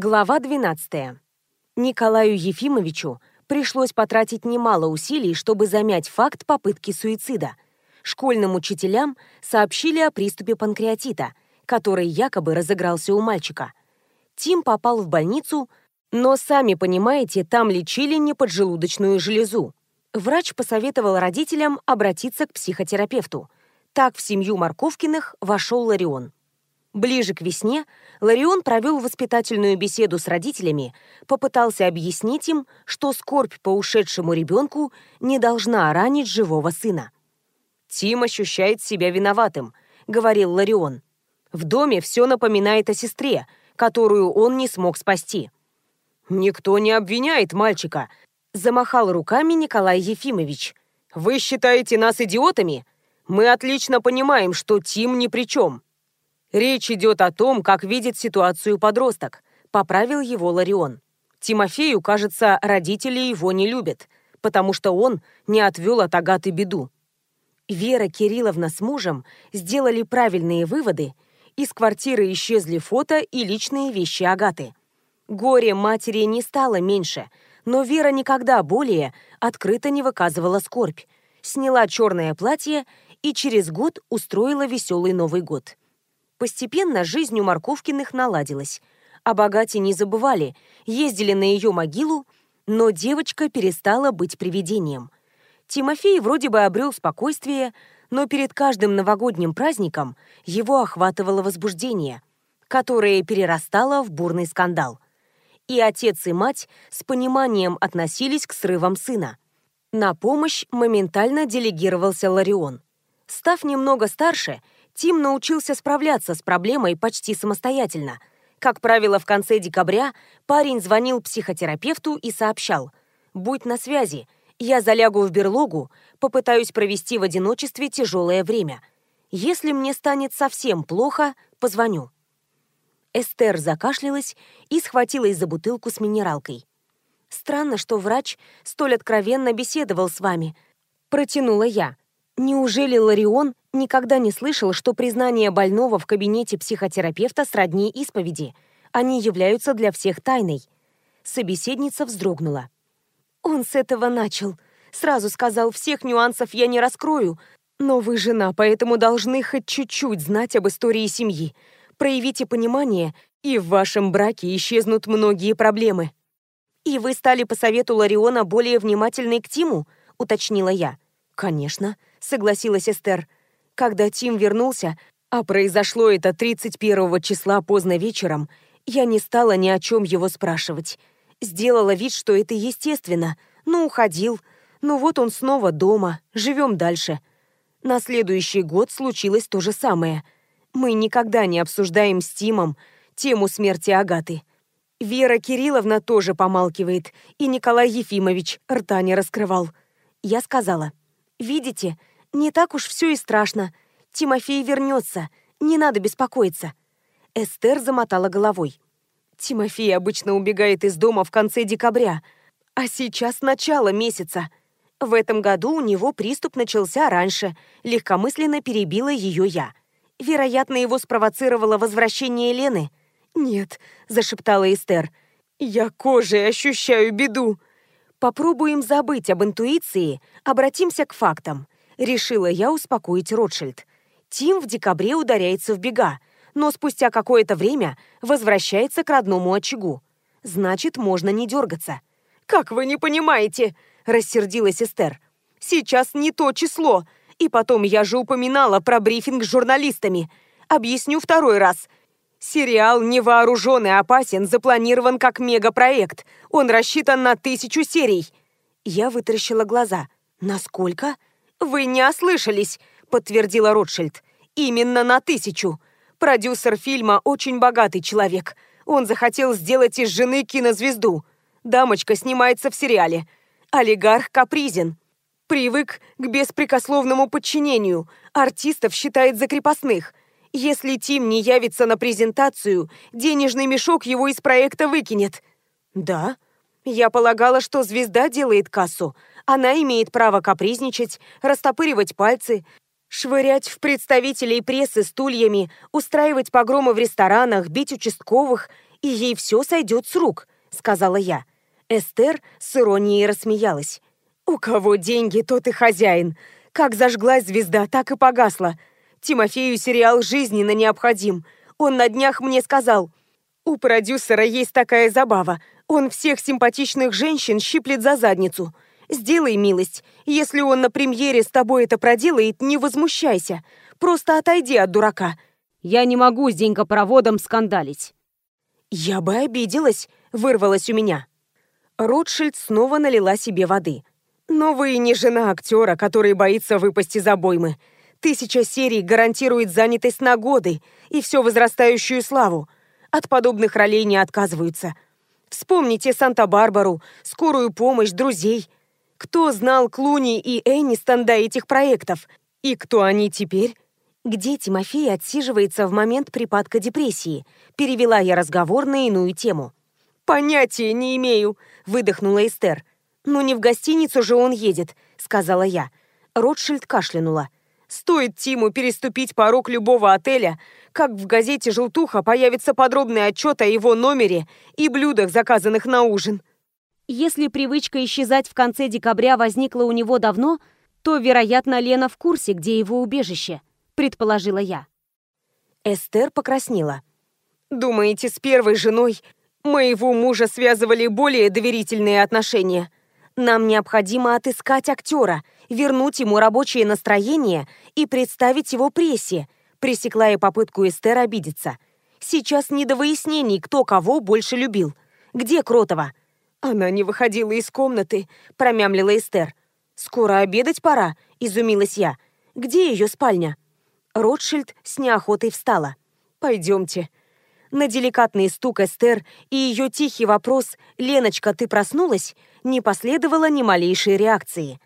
Глава 12. Николаю Ефимовичу пришлось потратить немало усилий, чтобы замять факт попытки суицида. Школьным учителям сообщили о приступе панкреатита, который якобы разыгрался у мальчика. Тим попал в больницу, но, сами понимаете, там лечили не поджелудочную железу. Врач посоветовал родителям обратиться к психотерапевту. Так в семью Марковкиных вошел Ларион. Ближе к весне Ларион провел воспитательную беседу с родителями, попытался объяснить им, что скорбь по ушедшему ребенку не должна ранить живого сына. «Тим ощущает себя виноватым», — говорил Ларион. «В доме все напоминает о сестре, которую он не смог спасти». «Никто не обвиняет мальчика», — замахал руками Николай Ефимович. «Вы считаете нас идиотами? Мы отлично понимаем, что Тим ни при чем». Речь идет о том, как видит ситуацию подросток, поправил его Ларион. Тимофею, кажется, родители его не любят, потому что он не отвел от Агаты беду. Вера Кирилловна с мужем сделали правильные выводы, из квартиры исчезли фото и личные вещи Агаты. Горе матери не стало меньше, но Вера никогда более открыто не выказывала скорбь, сняла черное платье и через год устроила веселый Новый год. Постепенно жизнь у Марковкиных наладилась. О богате не забывали, ездили на ее могилу, но девочка перестала быть привидением. Тимофей вроде бы обрел спокойствие, но перед каждым новогодним праздником его охватывало возбуждение, которое перерастало в бурный скандал. И отец и мать с пониманием относились к срывам сына. На помощь моментально делегировался Ларион. Став немного старше, Тим научился справляться с проблемой почти самостоятельно. Как правило, в конце декабря парень звонил психотерапевту и сообщал «Будь на связи, я залягу в берлогу, попытаюсь провести в одиночестве тяжелое время. Если мне станет совсем плохо, позвоню». Эстер закашлялась и схватилась за бутылку с минералкой. «Странно, что врач столь откровенно беседовал с вами», — протянула я. Неужели Ларион никогда не слышал, что признание больного в кабинете психотерапевта сродни исповеди? Они являются для всех тайной. Собеседница вздрогнула. Он с этого начал. Сразу сказал, всех нюансов я не раскрою. Но вы жена, поэтому должны хоть чуть-чуть знать об истории семьи. Проявите понимание, и в вашем браке исчезнут многие проблемы. И вы стали по совету Лариона более внимательной к Тиму, уточнила я. Конечно. — согласилась Эстер. «Когда Тим вернулся, а произошло это 31 числа поздно вечером, я не стала ни о чем его спрашивать. Сделала вид, что это естественно. Ну, уходил. Ну вот он снова дома. Живем дальше. На следующий год случилось то же самое. Мы никогда не обсуждаем с Тимом тему смерти Агаты. Вера Кирилловна тоже помалкивает, и Николай Ефимович рта не раскрывал. Я сказала, «Видите, не так уж все и страшно. Тимофей вернется, не надо беспокоиться. Эстер замотала головой. Тимофей обычно убегает из дома в конце декабря, а сейчас начало месяца. В этом году у него приступ начался раньше, легкомысленно перебила ее я. Вероятно, его спровоцировало возвращение Лены. «Нет», — зашептала Эстер, — «я кожей ощущаю беду». Попробуем забыть об интуиции, обратимся к фактам. Решила я успокоить Ротшильд. Тим в декабре ударяется в бега, но спустя какое-то время возвращается к родному очагу. Значит, можно не дергаться. «Как вы не понимаете?» – рассердилась Эстер. «Сейчас не то число. И потом я же упоминала про брифинг с журналистами. Объясню второй раз. Сериал «Невооруженный опасен» запланирован как мегапроект. Он рассчитан на тысячу серий». Я вытаращила глаза. «Насколько?» «Вы не ослышались», — подтвердила Ротшильд. «Именно на тысячу. Продюсер фильма очень богатый человек. Он захотел сделать из жены кинозвезду. Дамочка снимается в сериале. Олигарх капризен. Привык к беспрекословному подчинению. Артистов считает за крепостных. Если Тим не явится на презентацию, денежный мешок его из проекта выкинет». «Да?» Я полагала, что звезда делает кассу, она имеет право капризничать, растопыривать пальцы, швырять в представителей прессы стульями, устраивать погромы в ресторанах, бить участковых и ей все сойдет с рук», — сказала я. Эстер с иронией рассмеялась. «У кого деньги, тот и хозяин. Как зажглась звезда, так и погасла. Тимофею сериал жизненно необходим. Он на днях мне сказал, у продюсера есть такая забава. Он всех симпатичных женщин щиплет за задницу. Сделай милость. Если он на премьере с тобой это проделает, не возмущайся. Просто отойди от дурака. Я не могу с деньгопроводом скандалить. Я бы обиделась, вырвалась у меня. Ротшильд снова налила себе воды. «Но вы не жена актера, который боится выпасть из обоймы. Тысяча серий гарантирует занятость на годы и все возрастающую славу. От подобных ролей не отказываются. Вспомните Санта-Барбару, скорую помощь, друзей. Кто знал Клуни и Эннистон до этих проектов? И кто они теперь? Где Тимофей отсиживается в момент припадка депрессии? Перевела я разговор на иную тему. «Понятия не имею», — выдохнула Эстер. «Ну не в гостиницу же он едет», — сказала я. Ротшильд кашлянула. «Стоит Тиму переступить порог любого отеля, как в газете «Желтуха» появится подробный отчет о его номере и блюдах, заказанных на ужин». Если привычка исчезать в конце декабря возникла у него давно, то, вероятно, Лена в курсе, где его убежище, предположила я. Эстер покраснела. «Думаете, с первой женой Моего мужа связывали более доверительные отношения. Нам необходимо отыскать актера, вернуть ему рабочее настроение и представить его прессе, пресекла я попытку Эстер обидеться. Сейчас не до выяснений, кто кого больше любил. Где Кротова? Она не выходила из комнаты, промямлила Эстер. Скоро обедать пора, изумилась я. Где ее спальня? Ротшильд с неохотой встала. Пойдемте. На деликатный стук Эстер и ее тихий вопрос «Леночка, ты проснулась?» не последовало ни малейшей реакции.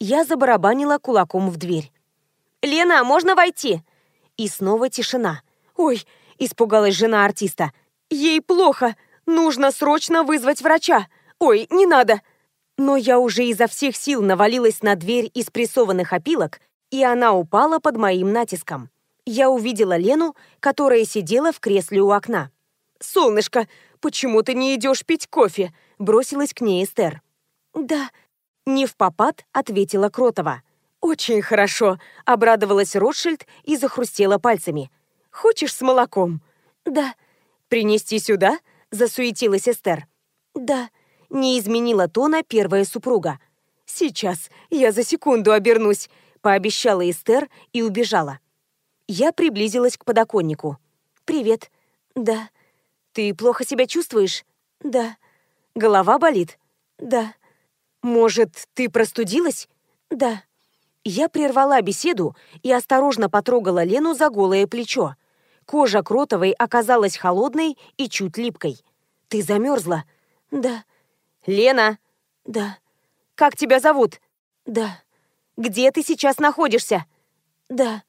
Я забарабанила кулаком в дверь. «Лена, можно войти?» И снова тишина. «Ой!» – испугалась жена артиста. «Ей плохо! Нужно срочно вызвать врача! Ой, не надо!» Но я уже изо всех сил навалилась на дверь из прессованных опилок, и она упала под моим натиском я увидела Лену, которая сидела в кресле у окна. «Солнышко, почему ты не идешь пить кофе?» – бросилась к ней Эстер. «Да». Не в попад, ответила Кротова. «Очень хорошо», – обрадовалась Ротшильд и захрустела пальцами. «Хочешь с молоком?» «Да». «Принести сюда?» – засуетилась Эстер. «Да». Не изменила тона первая супруга. «Сейчас, я за секунду обернусь», – пообещала Эстер и убежала. Я приблизилась к подоконнику. «Привет». «Да». «Ты плохо себя чувствуешь?» «Да». «Голова болит?» «Да». «Может, ты простудилась?» «Да». Я прервала беседу и осторожно потрогала Лену за голое плечо. Кожа Кротовой оказалась холодной и чуть липкой. «Ты замерзла?» «Да». «Лена?» «Да». «Как тебя зовут?» «Да». «Где ты сейчас находишься?» «Да».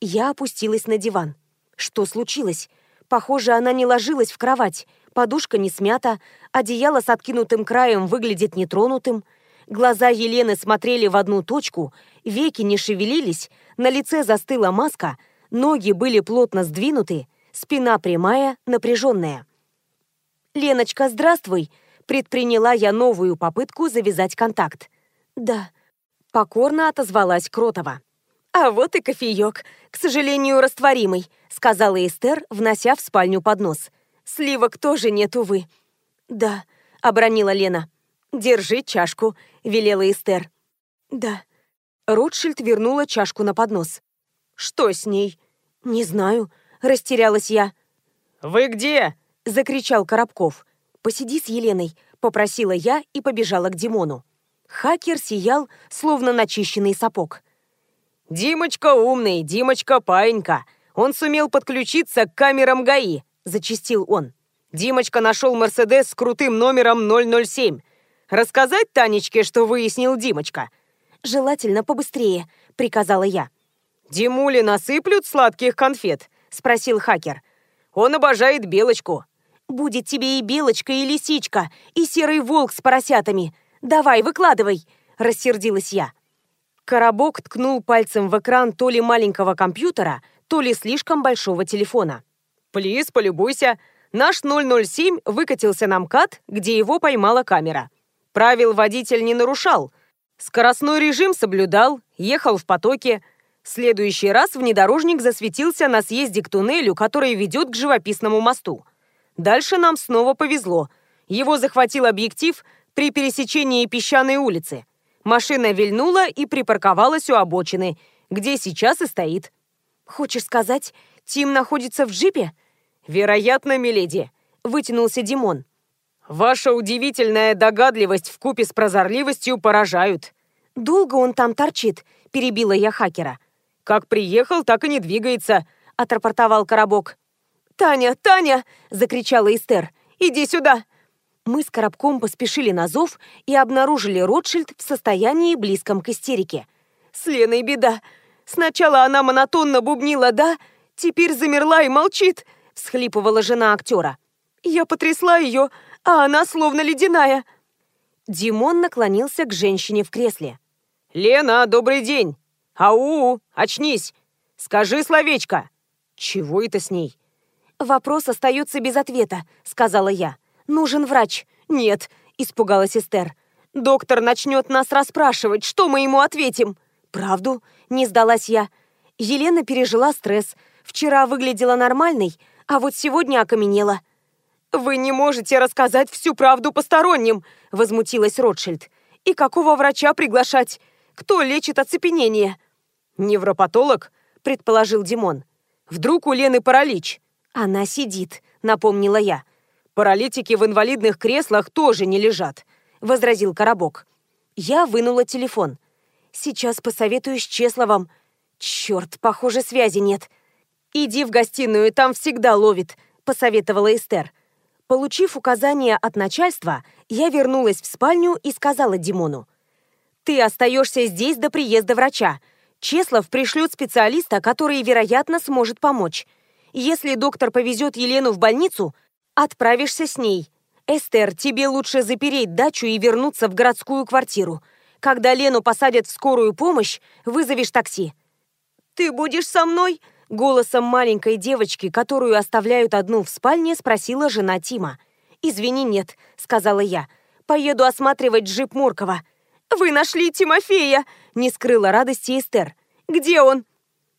Я опустилась на диван. Что случилось? Похоже, она не ложилась в кровать. Подушка не смята, одеяло с откинутым краем выглядит нетронутым. Глаза Елены смотрели в одну точку, веки не шевелились, на лице застыла маска, ноги были плотно сдвинуты, спина прямая, напряженная. «Леночка, здравствуй!» Предприняла я новую попытку завязать контакт. «Да», — покорно отозвалась Кротова. «А вот и кофеек, к сожалению, растворимый», — сказала Эстер, внося в спальню поднос. «Сливок тоже нет, увы». «Да», — обронила Лена. «Держи чашку», — велела Эстер. «Да». Ротшильд вернула чашку на поднос. «Что с ней?» «Не знаю», — растерялась я. «Вы где?» — закричал Коробков. «Посиди с Еленой», — попросила я и побежала к Димону. Хакер сиял, словно начищенный сапог. «Димочка умный, Димочка паинька. Он сумел подключиться к камерам ГАИ», — зачистил он. «Димочка нашел Мерседес с крутым номером 007. Рассказать Танечке, что выяснил Димочка?» «Желательно побыстрее», — приказала я. «Димуле насыплют сладких конфет?» — спросил хакер. «Он обожает белочку». «Будет тебе и белочка, и лисичка, и серый волк с поросятами. Давай, выкладывай!» — рассердилась я. Коробок ткнул пальцем в экран то ли маленького компьютера, то ли слишком большого телефона. «Плиз, полюбуйся. Наш 007 выкатился на МКАД, где его поймала камера. Правил водитель не нарушал. Скоростной режим соблюдал, ехал в потоке. следующий раз внедорожник засветился на съезде к туннелю, который ведет к живописному мосту. Дальше нам снова повезло. Его захватил объектив при пересечении песчаной улицы. Машина вильнула и припарковалась у обочины, где сейчас и стоит. «Хочешь сказать, Тим находится в джипе?» «Вероятно, миледи», — вытянулся Димон. «Ваша удивительная догадливость в купе с прозорливостью поражают». «Долго он там торчит?» — перебила я хакера. «Как приехал, так и не двигается», — отрапортовал Коробок. «Таня, Таня!» — закричала Эстер. «Иди сюда!» Мы с Коробком поспешили на зов и обнаружили Ротшильд в состоянии близком к истерике. «С Леной беда. Сначала она монотонно бубнила «да», теперь замерла и молчит», — всхлипывала жена актера. «Я потрясла ее, а она словно ледяная». Димон наклонился к женщине в кресле. «Лена, добрый день! Ау, очнись! Скажи словечко!» «Чего это с ней?» «Вопрос остается без ответа», — сказала я. «Нужен врач». «Нет», — испугалась Эстер. «Доктор начнет нас расспрашивать, что мы ему ответим?» «Правду?» — не сдалась я. Елена пережила стресс. Вчера выглядела нормальной, а вот сегодня окаменела. «Вы не можете рассказать всю правду посторонним!» — возмутилась Ротшильд. «И какого врача приглашать? Кто лечит оцепенение?» «Невропатолог?» — предположил Димон. «Вдруг у Лены паралич?» «Она сидит», — напомнила я. «Паралитики в инвалидных креслах тоже не лежат», — возразил Коробок. Я вынула телефон. «Сейчас посоветуюсь с Чесловым». «Черт, похоже, связи нет». «Иди в гостиную, там всегда ловит», — посоветовала Эстер. Получив указание от начальства, я вернулась в спальню и сказала Димону. «Ты остаешься здесь до приезда врача. Чеслов пришлет специалиста, который, вероятно, сможет помочь. Если доктор повезет Елену в больницу, отправишься с ней. Эстер, тебе лучше запереть дачу и вернуться в городскую квартиру. Когда Лену посадят в скорую помощь, вызовешь такси». «Ты будешь со мной?» Голосом маленькой девочки, которую оставляют одну в спальне, спросила жена Тима. «Извини, нет», — сказала я. «Поеду осматривать джип Муркова». «Вы нашли Тимофея!» — не скрыла радости Эстер. «Где он?»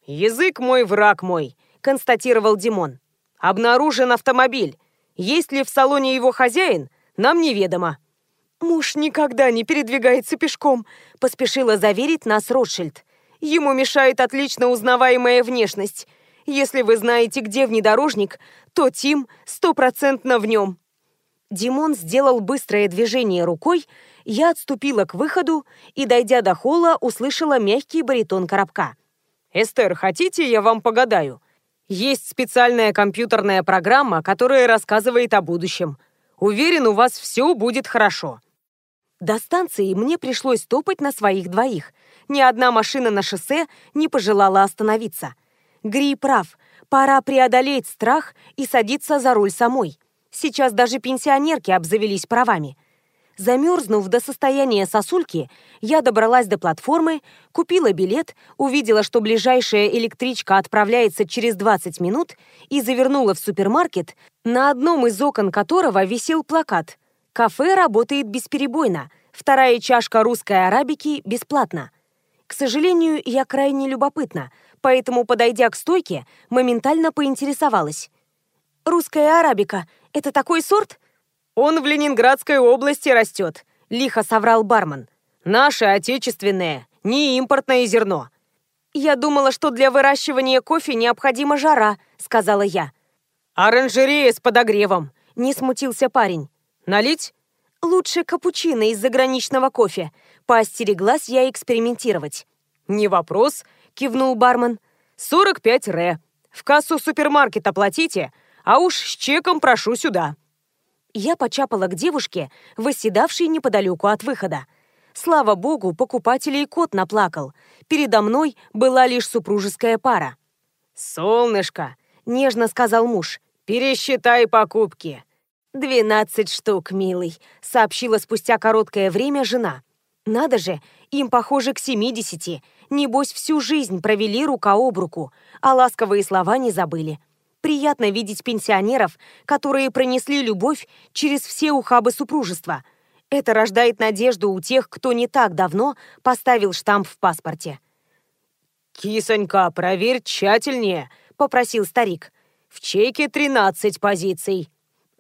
«Язык мой, враг мой», — констатировал Димон. «Обнаружен автомобиль. Есть ли в салоне его хозяин, нам неведомо». «Муж никогда не передвигается пешком», — поспешила заверить нас Ротшильд. Ему мешает отлично узнаваемая внешность. Если вы знаете, где внедорожник, то Тим стопроцентно в нем». Димон сделал быстрое движение рукой, я отступила к выходу и, дойдя до холла, услышала мягкий баритон коробка. «Эстер, хотите, я вам погадаю? Есть специальная компьютерная программа, которая рассказывает о будущем. Уверен, у вас все будет хорошо». До станции мне пришлось топать на своих двоих – ни одна машина на шоссе не пожелала остановиться. Гри прав, пора преодолеть страх и садиться за руль самой. Сейчас даже пенсионерки обзавелись правами. Замерзнув до состояния сосульки, я добралась до платформы, купила билет, увидела, что ближайшая электричка отправляется через 20 минут и завернула в супермаркет, на одном из окон которого висел плакат «Кафе работает бесперебойно, вторая чашка русской арабики бесплатно». К сожалению, я крайне любопытна, поэтому, подойдя к стойке, моментально поинтересовалась. «Русская арабика — это такой сорт?» «Он в Ленинградской области растет», — лихо соврал бармен. «Наше отечественное, не импортное зерно». «Я думала, что для выращивания кофе необходима жара», — сказала я. «Оранжерея с подогревом», — не смутился парень. «Налить?» «Лучше капучино из заграничного кофе», Поостереглась я экспериментировать. «Не вопрос», — кивнул бармен. «45 пять ре. В кассу супермаркета платите, а уж с чеком прошу сюда». Я почапала к девушке, восседавшей неподалеку от выхода. Слава богу, покупателей кот наплакал. Передо мной была лишь супружеская пара. «Солнышко», — нежно сказал муж, — «пересчитай покупки». «Двенадцать штук, милый», — сообщила спустя короткое время жена. Надо же, им, похоже, к 70. Небось, всю жизнь провели рука об руку, а ласковые слова не забыли. Приятно видеть пенсионеров, которые пронесли любовь через все ухабы супружества. Это рождает надежду у тех, кто не так давно поставил штамп в паспорте. «Кисонька, проверь тщательнее», — попросил старик. «В чеке 13 позиций».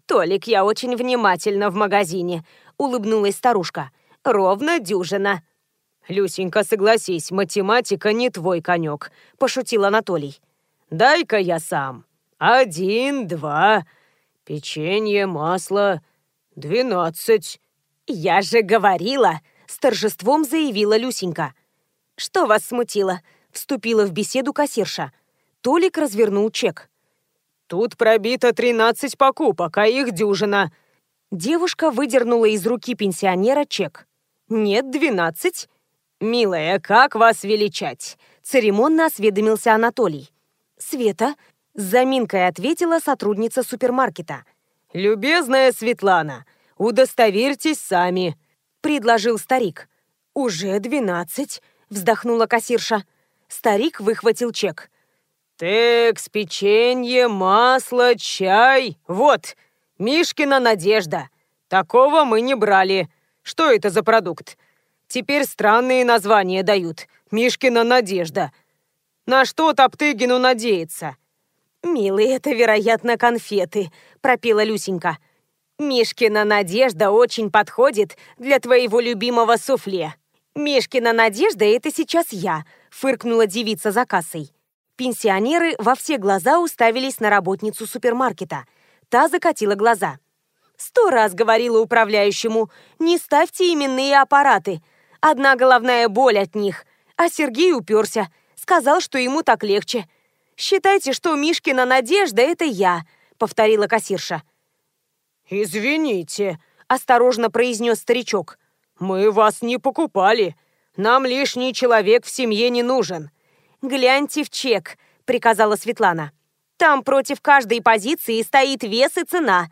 «Толик, я очень внимательно в магазине», — улыбнулась старушка. «Ровно дюжина». «Люсенька, согласись, математика не твой конек», — пошутил Анатолий. «Дай-ка я сам. Один, два, печенье, масло, двенадцать». «Я же говорила!» — с торжеством заявила Люсенька. «Что вас смутило?» Вступила в беседу кассирша. Толик развернул чек. «Тут пробито 13 покупок, а их дюжина». Девушка выдернула из руки пенсионера чек. «Нет, 12. «Милая, как вас величать?» Церемонно осведомился Анатолий. «Света», — с заминкой ответила сотрудница супермаркета. «Любезная Светлана, удостоверьтесь сами», — предложил старик. «Уже двенадцать», — вздохнула кассирша. Старик выхватил чек. «Текс, печенье, масло, чай. Вот, Мишкина Надежда. Такого мы не брали. Что это за продукт? Теперь странные названия дают. Мишкина Надежда. На что Топтыгину надеяться?» «Милый, это, вероятно, конфеты», — пропела Люсенька. «Мишкина Надежда очень подходит для твоего любимого суфле». «Мишкина Надежда — это сейчас я», — фыркнула девица за кассой. Пенсионеры во все глаза уставились на работницу супермаркета. Та закатила глаза. «Сто раз говорила управляющему, не ставьте именные аппараты. Одна головная боль от них. А Сергей уперся, сказал, что ему так легче. Считайте, что Мишкина Надежда — это я», — повторила кассирша. «Извините», — осторожно произнес старичок. «Мы вас не покупали. Нам лишний человек в семье не нужен». «Гляньте в чек», — приказала Светлана. «Там против каждой позиции стоит вес и цена.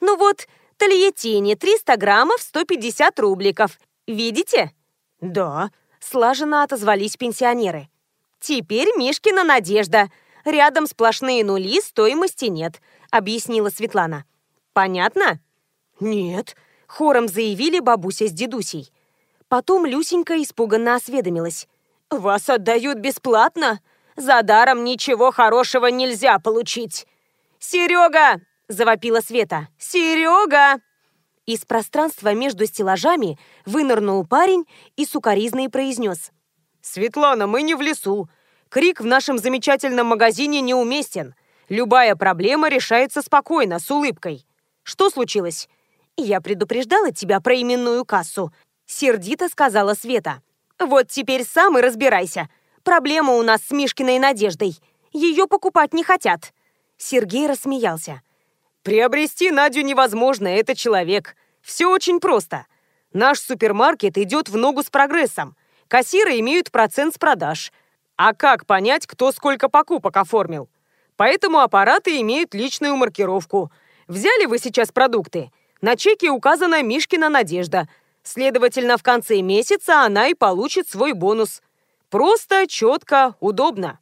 Ну вот, Тольяттини 300 граммов 150 рубликов. Видите?» «Да», — слаженно отозвались пенсионеры. «Теперь Мишкина Надежда. Рядом сплошные нули, стоимости нет», — объяснила Светлана. «Понятно?» «Нет», Хором заявили бабуся с дедусей. Потом Люсенька испуганно осведомилась. «Вас отдают бесплатно? За даром ничего хорошего нельзя получить!» «Серега!» – завопила Света. «Серега!» Из пространства между стеллажами вынырнул парень и сукоризный произнес. «Светлана, мы не в лесу. Крик в нашем замечательном магазине неуместен. Любая проблема решается спокойно, с улыбкой. Что случилось? «Я предупреждала тебя про именную кассу», — сердито сказала Света. «Вот теперь сам и разбирайся. Проблема у нас с Мишкиной Надеждой. Ее покупать не хотят». Сергей рассмеялся. «Приобрести Надю невозможно, это человек. Все очень просто. Наш супермаркет идет в ногу с прогрессом. Кассиры имеют процент с продаж. А как понять, кто сколько покупок оформил? Поэтому аппараты имеют личную маркировку. Взяли вы сейчас продукты – на чеке указана Мишкина Надежда. Следовательно, в конце месяца она и получит свой бонус. Просто, четко, удобно.